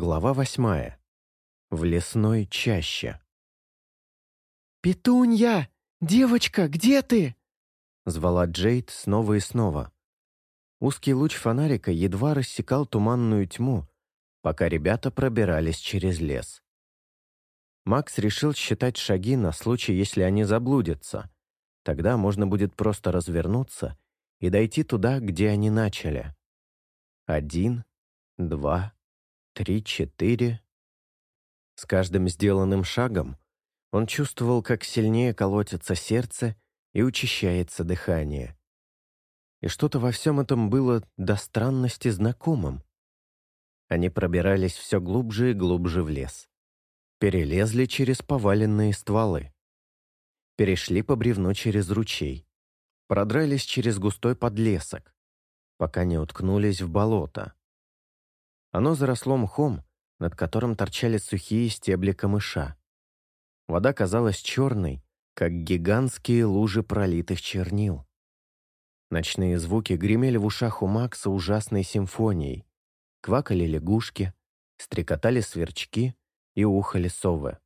Глава восьмая. В лесной чаще. «Петунья! Девочка, где ты?» Звала Джейд снова и снова. Узкий луч фонарика едва рассекал туманную тьму, пока ребята пробирались через лес. Макс решил считать шаги на случай, если они заблудятся. Тогда можно будет просто развернуться и дойти туда, где они начали. Один, два, три-четыре. С каждым сделанным шагом он чувствовал, как сильнее колотится сердце и учащается дыхание. И что-то во всем этом было до странности знакомым. Они пробирались все глубже и глубже в лес. Перелезли через поваленные стволы. Перешли по бревну через ручей. Продрались через густой подлесок, пока не уткнулись в болото. Оно заросло мхом, над которым торчали сухие стебли камыша. Вода казалась черной, как гигантские лужи пролитых чернил. Ночные звуки гремели в ушах у Макса ужасной симфонией. Квакали лягушки, стрекотали сверчки и ухали совы.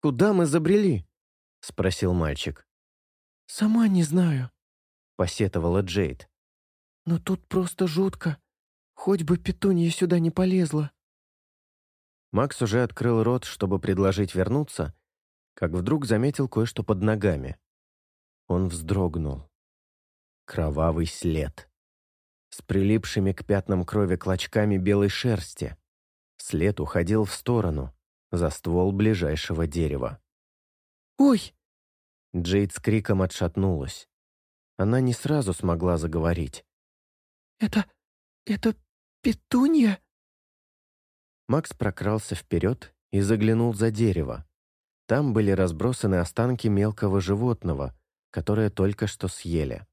«Куда мы забрели?» — спросил мальчик. «Сама не знаю», — посетовала Джейд. «Но тут просто жутко. Хоть бы петунья сюда не полезла. Макс уже открыл рот, чтобы предложить вернуться, как вдруг заметил кое-что под ногами. Он вздрогнул. Кровавый след. С прилипшими к пятнам крови клочками белой шерсти. След уходил в сторону, за ствол ближайшего дерева. «Ой!» Джейд с криком отшатнулась. Она не сразу смогла заговорить. «Это... это «Петунья?» Макс прокрался вперед и заглянул за дерево. Там были разбросаны останки мелкого животного, которое только что съели.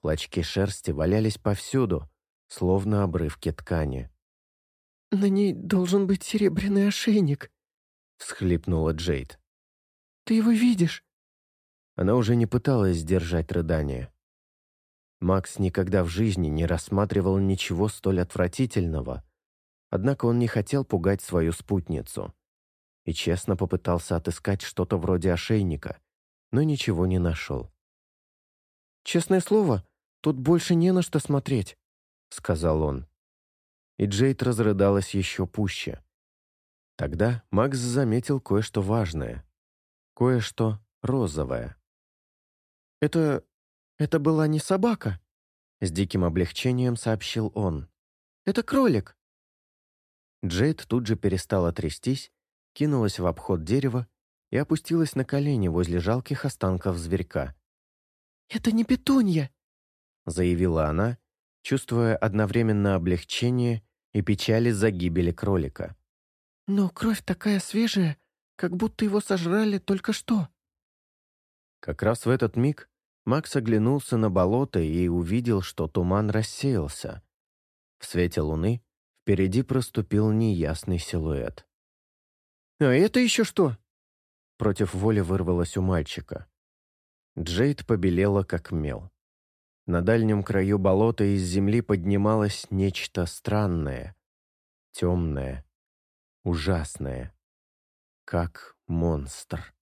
Клочки шерсти валялись повсюду, словно обрывки ткани. «На ней должен быть серебряный ошейник», — всхлипнула Джейд. «Ты его видишь?» Она уже не пыталась сдержать рыдание. Макс никогда в жизни не рассматривал ничего столь отвратительного, однако он не хотел пугать свою спутницу и честно попытался отыскать что-то вроде ошейника, но ничего не нашел. «Честное слово, тут больше не на что смотреть», — сказал он. И Джейд разрыдалась еще пуще. Тогда Макс заметил кое-что важное, кое-что розовое. «Это «Это была не собака», — с диким облегчением сообщил он. «Это кролик». Джейд тут же перестала трястись, кинулась в обход дерева и опустилась на колени возле жалких останков зверька. «Это не петунья», — заявила она, чувствуя одновременно облегчение и печаль из-за гибели кролика. «Но кровь такая свежая, как будто его сожрали только что». Как раз в этот миг Макс оглянулся на болото и увидел, что туман рассеялся. В свете луны впереди проступил неясный силуэт. «А это еще что?» Против воли вырвалось у мальчика. Джейд побелела, как мел. На дальнем краю болота из земли поднималось нечто странное, темное, ужасное, как монстр.